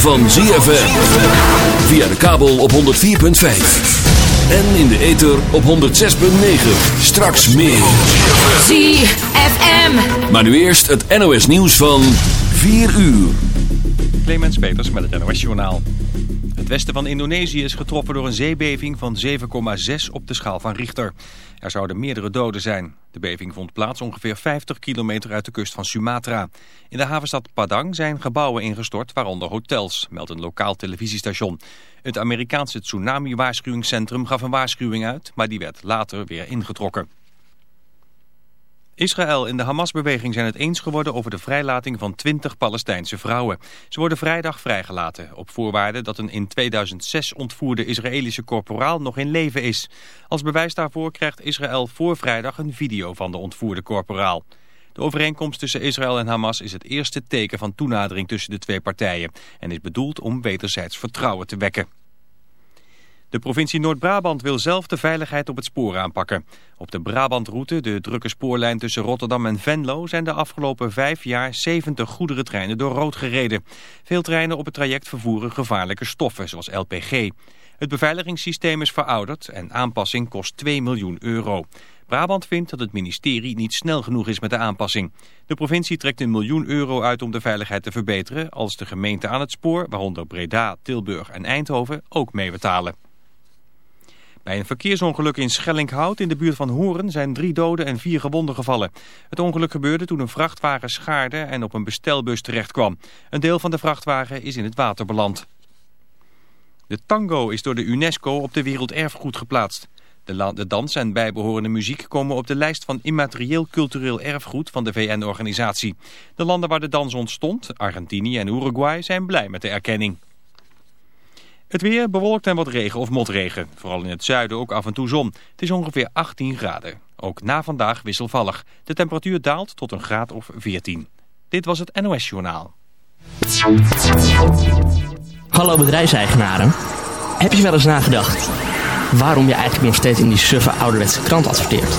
Van ZFM. Via de kabel op 104.5. En in de ether op 106.9. Straks meer. ZFM. Maar nu eerst het NOS nieuws van 4 uur. Clemens Peters met het NOS Journaal. Het westen van Indonesië is getroffen door een zeebeving van 7,6 op de schaal van Richter. Er zouden meerdere doden zijn. De beving vond plaats ongeveer 50 kilometer uit de kust van Sumatra. In de havenstad Padang zijn gebouwen ingestort, waaronder hotels, meldt een lokaal televisiestation. Het Amerikaanse tsunami-waarschuwingscentrum gaf een waarschuwing uit, maar die werd later weer ingetrokken. Israël en de Hamas-beweging zijn het eens geworden over de vrijlating van 20 Palestijnse vrouwen. Ze worden vrijdag vrijgelaten, op voorwaarde dat een in 2006 ontvoerde Israëlische korporaal nog in leven is. Als bewijs daarvoor krijgt Israël voor vrijdag een video van de ontvoerde korporaal. De overeenkomst tussen Israël en Hamas is het eerste teken van toenadering tussen de twee partijen en is bedoeld om wederzijds vertrouwen te wekken. De provincie Noord-Brabant wil zelf de veiligheid op het spoor aanpakken. Op de Brabantroute, de drukke spoorlijn tussen Rotterdam en Venlo... zijn de afgelopen vijf jaar 70 goederentreinen door rood gereden. Veel treinen op het traject vervoeren gevaarlijke stoffen, zoals LPG. Het beveiligingssysteem is verouderd en aanpassing kost 2 miljoen euro. Brabant vindt dat het ministerie niet snel genoeg is met de aanpassing. De provincie trekt een miljoen euro uit om de veiligheid te verbeteren... als de gemeente aan het spoor, waaronder Breda, Tilburg en Eindhoven, ook meebetalen. Bij een verkeersongeluk in Schellinghout in de buurt van Horen zijn drie doden en vier gewonden gevallen. Het ongeluk gebeurde toen een vrachtwagen schaarde en op een bestelbus terechtkwam. Een deel van de vrachtwagen is in het water beland. De tango is door de UNESCO op de werelderfgoed geplaatst. De, de dans en bijbehorende muziek komen op de lijst van immaterieel cultureel erfgoed van de VN-organisatie. De landen waar de dans ontstond, Argentinië en Uruguay, zijn blij met de erkenning. Het weer bewolkt en wat regen of motregen. Vooral in het zuiden ook af en toe zon. Het is ongeveer 18 graden. Ook na vandaag wisselvallig. De temperatuur daalt tot een graad of 14. Dit was het NOS Journaal. Hallo bedrijfseigenaren. Heb je wel eens nagedacht waarom je eigenlijk nog steeds in die suffe ouderwetse krant adverteert?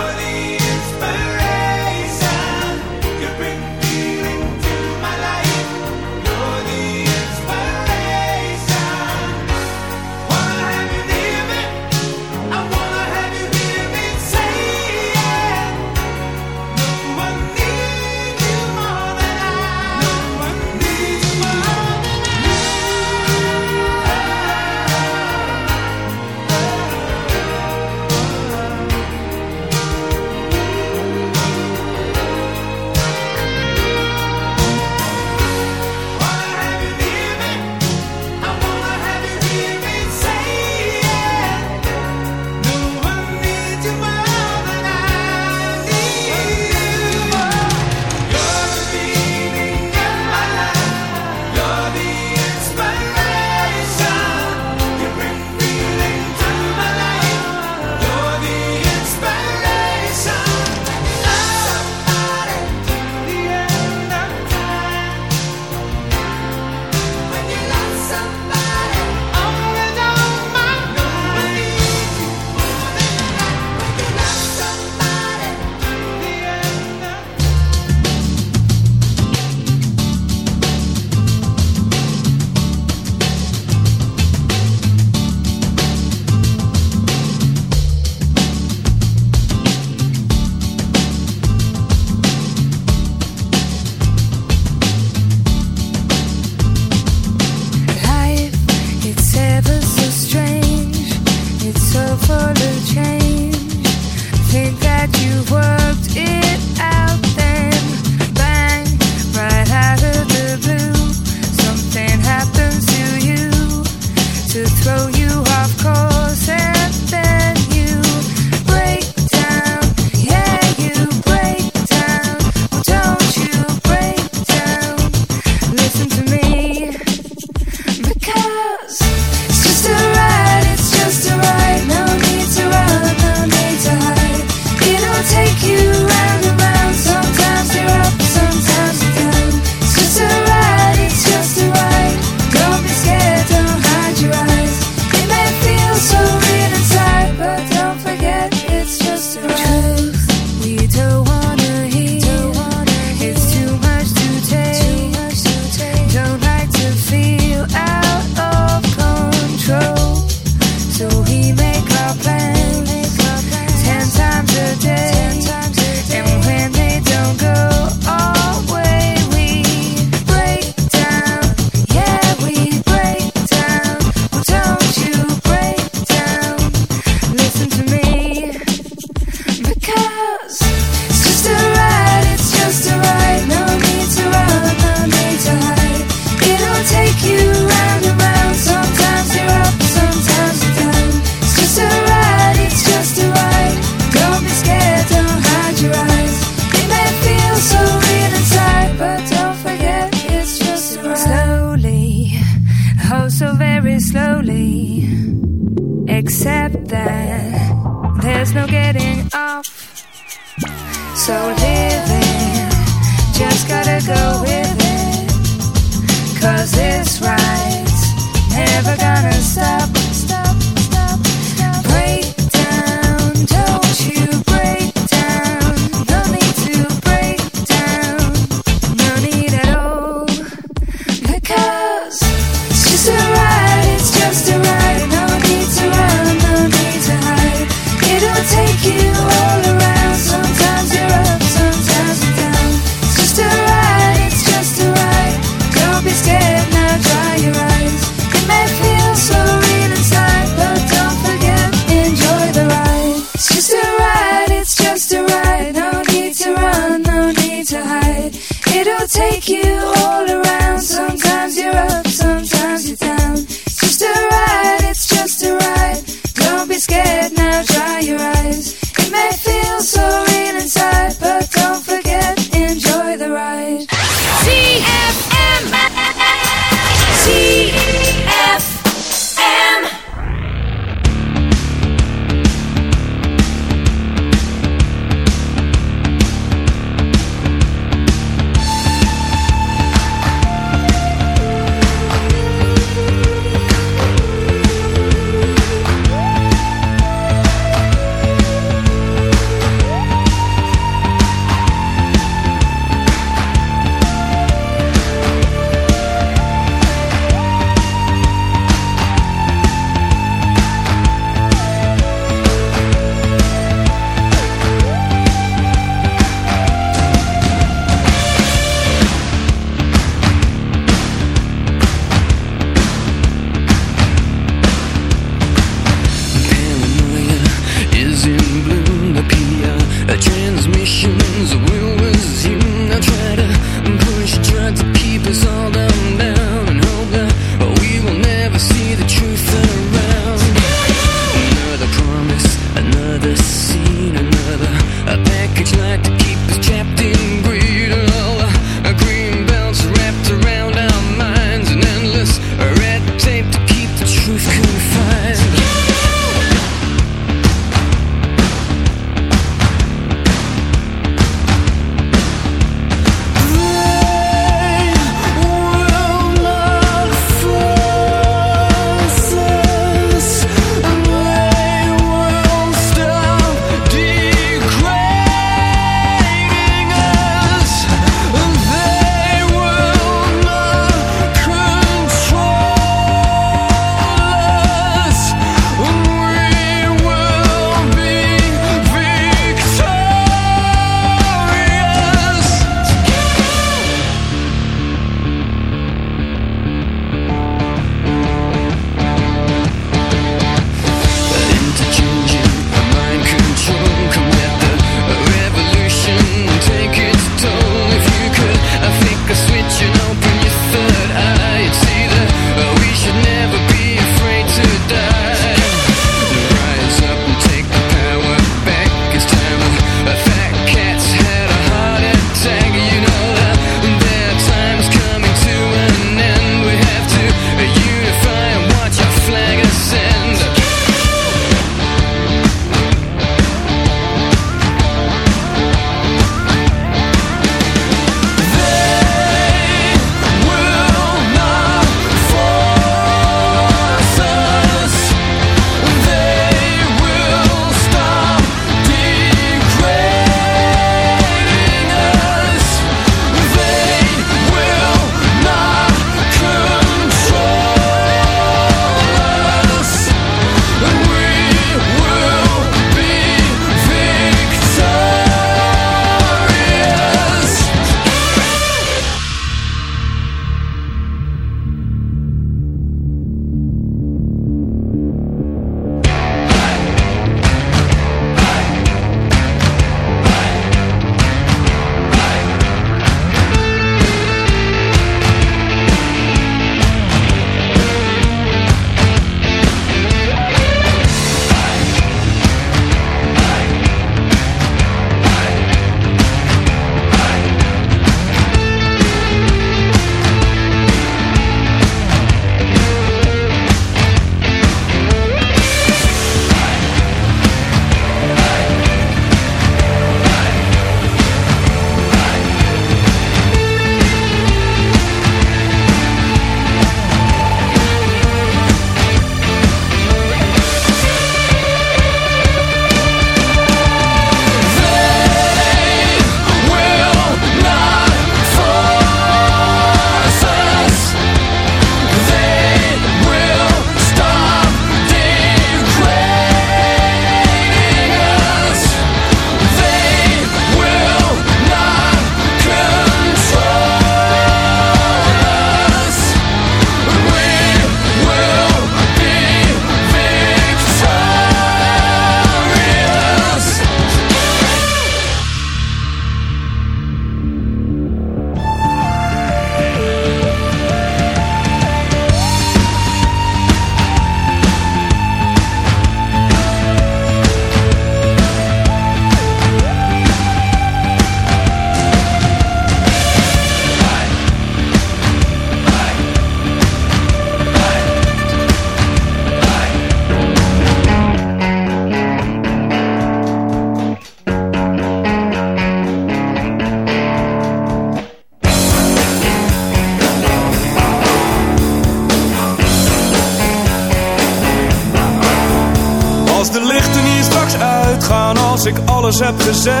said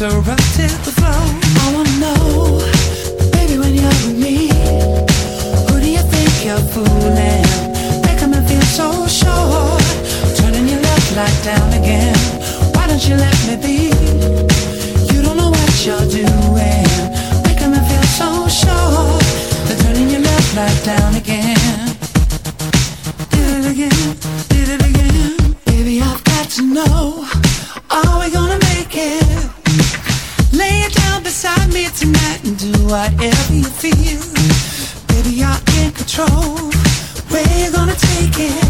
interrupted the flow. I wanna know, baby, when you're with me, who do you think you're fooling? Making me feel so sure, turning your light down again. Why don't you let me be? You don't know what you're doing, making me feel so sure. Turning your light down again. Did it again, did it again, baby. I've got to know. whatever you feel, baby, you're in control. Where you gonna take it.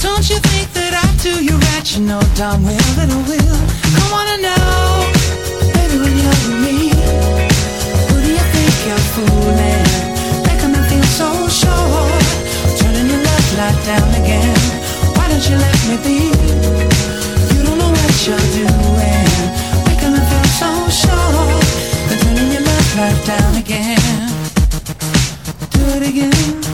Don't you think that I do you right? You know darn well that I will. Come on and know, baby, when you're with me, who do you think you're fooling? Making me feel so sure, turning your love light down again. Why don't you let me be? begin.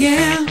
Again.